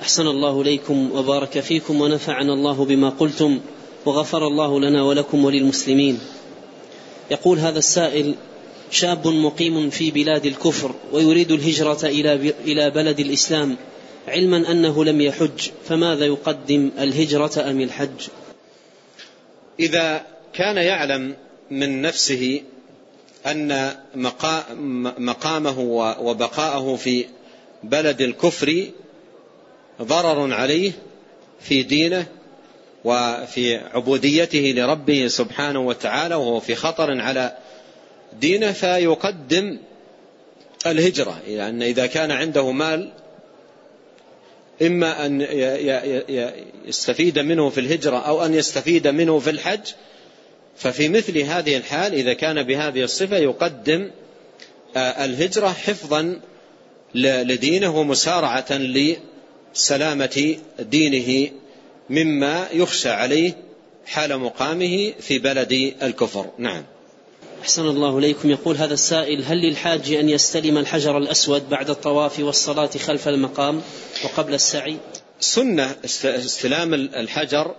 أحسن الله إليكم وبارك فيكم ونفعنا الله بما قلتم وغفر الله لنا ولكم وللمسلمين. يقول هذا السائل شاب مقيم في بلاد الكفر ويريد الهجرة إلى إلى بلد الإسلام علما أنه لم يحج فماذا يقدم الهجرة أم الحج؟ إذا كان يعلم من نفسه أن مقامه وبقاءه في بلد الكفر ضرر عليه في دينه وفي عبوديته لربه سبحانه وتعالى وهو في خطر على دينه فيقدم الهجرة لأن إذا كان عنده مال إما أن يستفيد منه في الهجرة أو أن يستفيد منه في الحج ففي مثل هذه الحال إذا كان بهذه الصفة يقدم الهجرة حفظا لدينه ومسارعة لسلامة دينه مما يخشى عليه حال مقامه في بلد الكفر. نعم. أحسن الله إليكم. يقول هذا السائل هل للحاج أن يستلم الحجر الأسود بعد الطواف والصلاة خلف المقام وقبل السعي؟ سنة استلام الحجر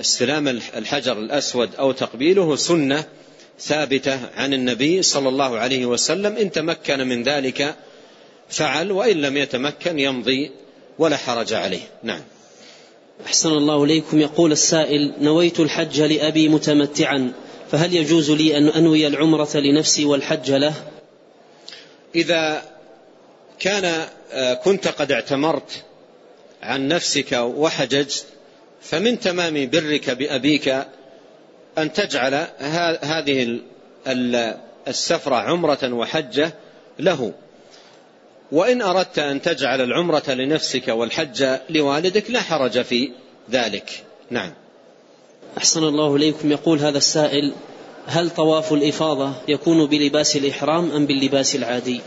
استلام الحجر الأسود أو تقبيله سنة ثابتة عن النبي صلى الله عليه وسلم. إن تمكن من ذلك فعل وإن لم يتمكن يمضي ولا حرج عليه. نعم. أحسن الله إليكم. يقول السائل نويت الحج لأبي متمتعا فهل يجوز لي أن أنوي العمرة لنفسي والحج له؟ إذا كان كنت قد اعتمرت عن نفسك وحججت فمن تمام برك بأبيك أن تجعل هذه السفرة عمرة وحجة له. وإن أردت أن تجعل العمرة لنفسك والحج لوالدك لا حرج في ذلك. نعم. أحسن الله إليكم. يقول هذا السائل هل طواف الإفاضة يكون بلباس الإحرام أم باللباس العادي؟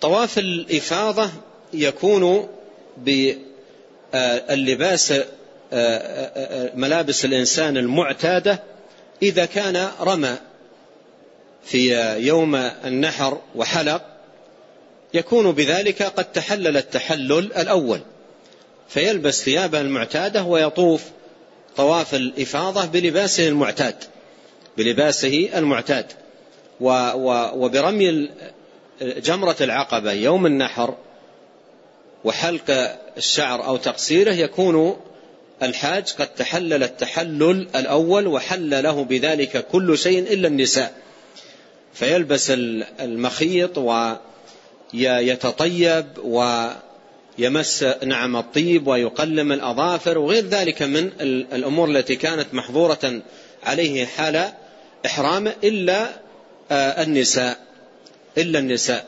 طواف الإفاضة يكون باللباس ملابس الإنسان المعتادة إذا كان رمى في يوم النحر وحلق يكون بذلك قد تحلل التحلل الأول. فيلبس ثيابه المعتادة ويطوف طواف الإفاضة بلباسه المعتاد بلباسه المعتاد وبرمي جمرة العقبة يوم النحر وحلق الشعر أو تقصيره يكون الحاج قد تحلل التحلل الأول وحل له بذلك كل شيء إلا النساء. فيلبس المخيط ويتطيب ويمس نعم الطيب ويقلم الأظافر وغير ذلك من الأمور التي كانت محظورة عليه حال إحرامه إلا النساء إلا النساء.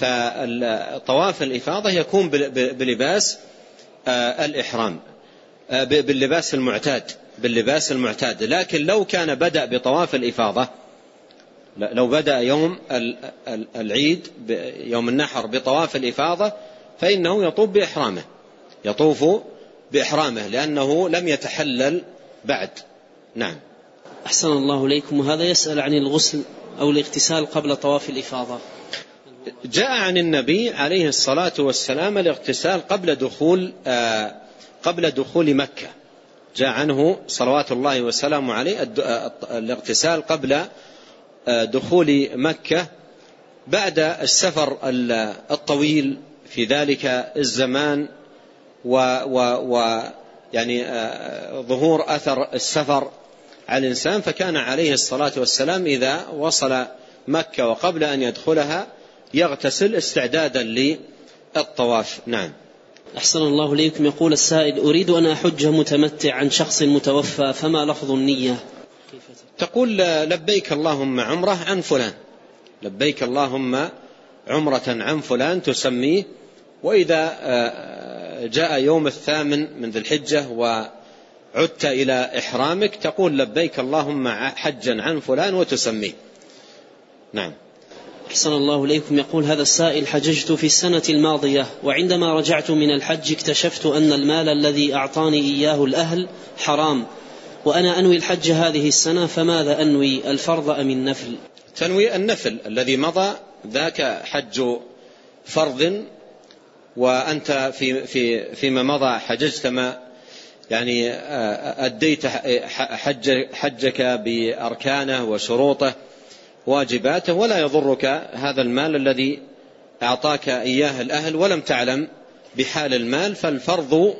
فطواف الإفاضة يكون بلباس الإحرام باللباس المعتاد باللباس المعتاد. لكن لو كان بدأ بطواف الإفاضة لو بدأ يوم العيد يوم النحر بطواف الإفاضة فإنه يطوف بإحرامه. يطوف بإحرامه لأنه لم يتحلل بعد. نعم. أحسن الله إليكم. وهذا يسأل عن الغسل أو الاغتسال قبل طواف الإفاضة. جاء عن النبي عليه الصلاة والسلام الاغتسال قبل دخول آه قبل دخول مكة. جاء عنه صلوات الله وسلامه عليه الاغتسال قبل آه دخول مكة بعد السفر الطويل في ذلك الزمان و, و, و يعني آه ظهور أثر السفر على الإنسان فكان عليه الصلاة والسلام إذا وصل مكة وقبل أن يدخلها يغتسل استعدادا للطواف. نعم. أحسن الله إليكم. يقول السائل أريد أن أحج متمتع عن شخص متوفى فما لفظ النية؟ تقول لبيك اللهم عمرة عن فلان. لبيك اللهم عمرة عن فلان تسميه. وإذا جاء يوم الثامن من ذي الحجة وعدت إلى إحرامك تقول لبيك اللهم حجا عن فلان وتسميه. نعم. أحسن الله إليكم. يقول هذا السائل حججت في السنة الماضية وعندما رجعت من الحج اكتشفت أن المال الذي أعطاني إياه الأهل حرام. وأنا أنوي الحج هذه السنة فماذا أنوي؟ الفرض أم النفل؟ تنوي النفل الذي مضى ذاك حج فرض وأنت في في فيما مضى حججت ما يعني أديت حج حجك بأركانه وشروطه واجباته ولا يضرك هذا المال الذي أعطاك إياه الأهل ولم تعلم بحال المال فالفرض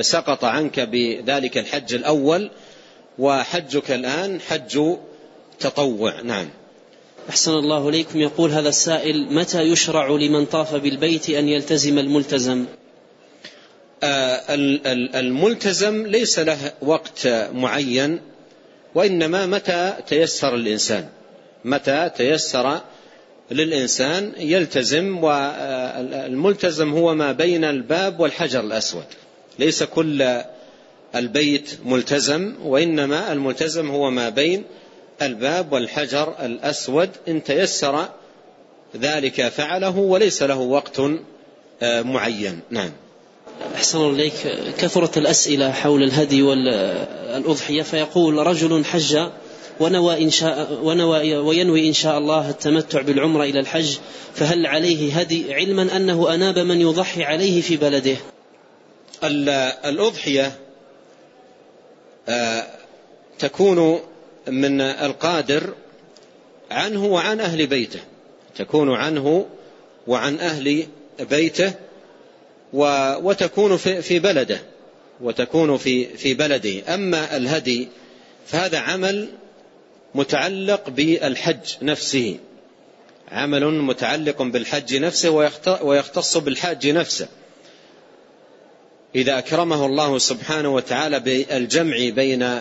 سقط عنك بذلك الحج الأول وحجك الآن حج تطوع. نعم. أحسن الله إليكم. يقول هذا السائل متى يشرع لمن طاف بالبيت أن يلتزم الملتزم؟ آه، الملتزم ليس له وقت معين وإنما متى تيسر الإنسان. متى تيسر للإنسان يلتزم والملتزم هو ما بين الباب والحجر الأسود. ليس كل البيت ملتزم وإنما الملتزم هو ما بين الباب والحجر الأسود إن تيسر ذلك فعله وليس له وقت آه، معين. نعم. أحسن الله إليك. كثرت الأسئلة حول الهدي والأضحية فيقول رجل حج ونوى إن شاء ونوى وينوي إن شاء الله التمتع بالعمرة إلى الحج فهل عليه هدي علما أنه أناب من يضحي عليه في بلده؟ الأضحية تكون من القادر عنه وعن أهل بيته تكون عنه وعن أهل بيته وتكون في بلده وتكون في في بلده. أما الهدي فهذا عمل متعلق بالحج نفسه عمل متعلق بالحج نفسه ويختص بالحاج نفسه. إذا أكرمه الله سبحانه وتعالى بالجمع بين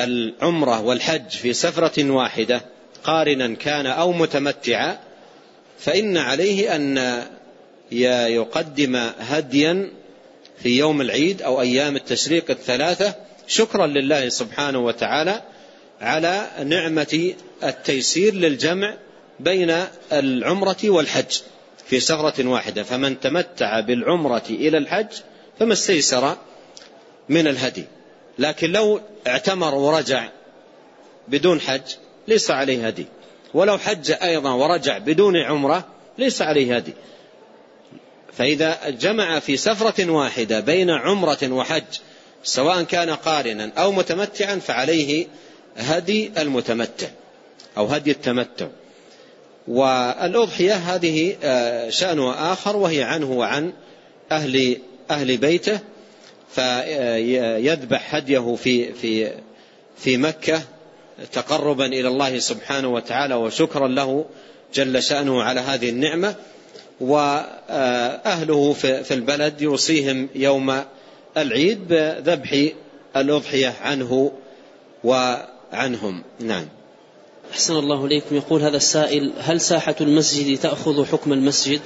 العمرة والحج في سفرة واحدة قارنا كان أو متمتعا فإن عليه أن يقدم هديا في يوم العيد أو أيام التشريق الثلاثة شكرا لله سبحانه وتعالى على نعمة التيسير للجمع بين العمرة والحج في سفرة واحدة. فمن تمتع بالعمرة إلى الحج فما استيسر من الهدي. لكن لو اعتمر ورجع بدون حج ليس عليه هدي. ولو حج أيضا ورجع بدون عمرة ليس عليه هدي. فإذا جمع في سفرة واحدة بين عمرة وحج سواء كان قارنا أو متمتعا فعليه هدي المتمتع أو هدي التمتع. والأضحية هذه آه، شأنها آخر وهي عنه وعن أهل أهل بيته فيذبح هديه في في في مكة تقربا إلى الله سبحانه وتعالى وشكرا له جل شأنه على هذه النعمة. وأهله في البلد يوصيهم يوم العيد بذبح الأضحية عنه وعنهم. نعم. أحسن الله إليكم. يقول هذا السائل هل ساحة المسجد تأخذ حكم المسجد؟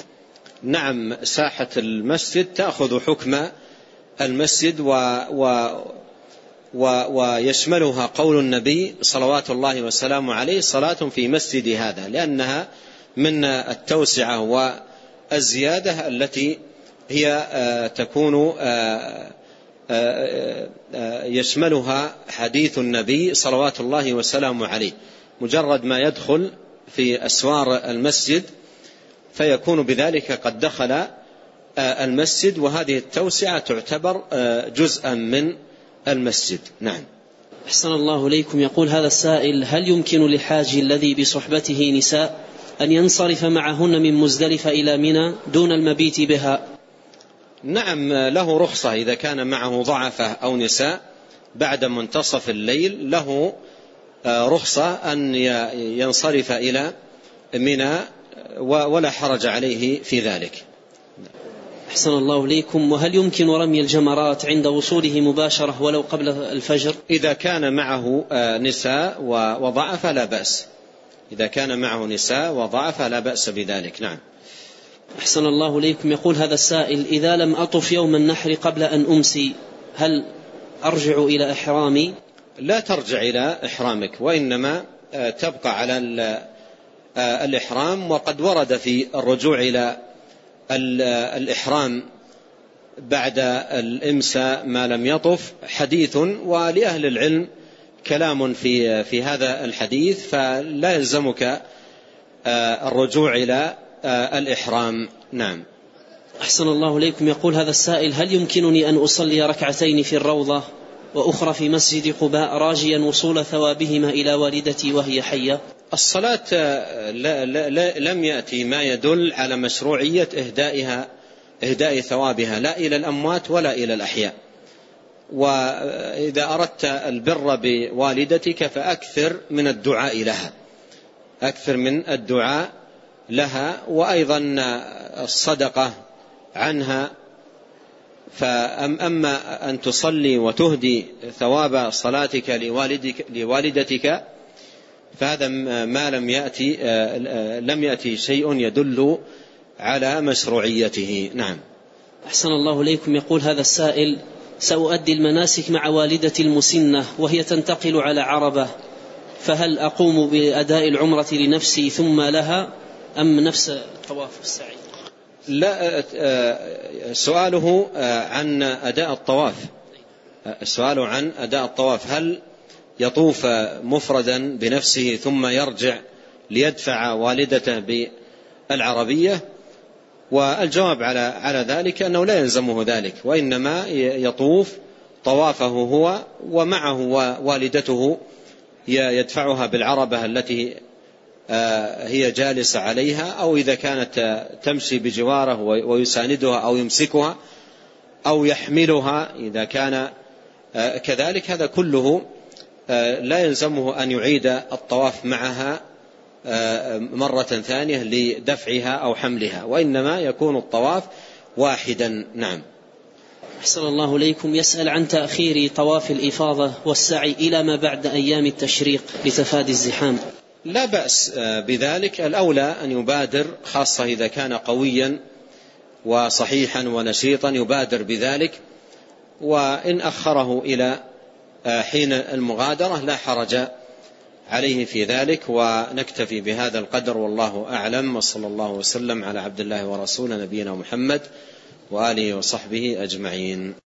نعم ساحة المسجد تأخذ حكم المسجد و, و و ويشملها قول النبي صلوات الله وسلامه عليه صلاة في مسجد هذا لأنها من التوسعة والزيادة التي هي آه، تكون آه، آه، يشملها حديث النبي صلوات الله وسلامه عليه مجرد ما يدخل في أسوار المسجد فيكون بذلك قد دخل المسجد وهذه التوسعة تعتبر جزءا من المسجد. نعم. أحسن الله إليكم. يقول هذا السائل هل يمكن للحاج الذي بصحبته نساء أن ينصرف معهن من مزدلفة إلى منى دون المبيت بها؟ نعم له رخصة إذا كان معه ضعفة أو نساء بعد منتصف الليل له آه، رخصة أن ينصرف إلى منى ولا حرج عليه في ذلك. أحسن الله ليكم. وهل يمكن رمي الجمرات عند وصوله مباشرة ولو قبل الفجر؟ إذا كان معه آه، نساء وضعف لا بأس. إذا كان معه نساء وضعف لا بأس بذلك. نعم. أحسن الله ليكم. يقول هذا السائل إذا لم أطف يوم النحر قبل أن أمسي هل أرجع إلى إحرامي؟ لا ترجع إلى إحرامك وإنما آه، تبقى على الإحرام وقد ورد في الرجوع إلى الإحرام بعد الإمساء ما لم يطف حديث ولأهل العلم كلام في في هذا الحديث فلا يلزمك آه، الرجوع إلى آه، الإحرام. نعم. أحسن الله إليكم. يقول هذا السائل هل يمكنني أن أصلي ركعتين في الروضة وأخرى في مسجد قباء راجيا وصول ثوابهما إلى والدتي وهي حية؟ الصلاة لا لا لا لم يأتي ما يدل على مشروعية إهدائها إهداء ثوابها لا إلى الأموات ولا إلى الأحياء. وإذا أردت البر بوالدتك فأكثر من الدعاء لها. أكثر من الدعاء لها وأيضا الصدقة عنها. فأما أن تصلي وتهدي ثواب صلاتك لوالدك لوالدتك فهذا ما لم يأتي لم يأتي شيء يدل على مشروعيته. نعم. أحسن الله إليكم. يقول هذا السائل سأؤدي المناسك مع والدتي المسنة وهي تنتقل على عربة فهل أقوم بأداء العمرة لنفسي ثم لها أم نفس الطواف السعي لا آه، آه، سؤاله آه، عن أداء الطواف. السؤال عن أداء الطواف. هل يطوف مفردا بنفسه ثم يرجع ليدفع والدته بالعربية والجواب على على ذلك أنه لا يلزمه ذلك وإنما يطوف طوافه هو ومعه والدته يدفعها بالعربة التي آه، هي جالسة عليها أو إذا كانت تمشي بجواره ويساندها أو يمسكها أو يحملها إذا كان آه، كذلك هذا كله لا يلزمه أن يعيد الطواف معها مرة ثانية لدفعها أو حملها وإنما يكون الطواف واحدا نعم. أحسن الله إليكم. يسأل عن تأخير طواف الإفاضة والسعي إلى ما بعد أيام التشريق لتفادي الزحام. لا بأس آه، بذلك. الأولى أن يبادر خاصة إذا كان قويا وصحيحا ونشيطا يبادر بذلك وإن أخره إلى آه، حين المغادرة لا حرج عليه في ذلك ونكتفي بهذا القدر والله أعلم وصلى الله وسلم على عبد الله ورسوله نبينا محمد وآله وصحبه أجمعين.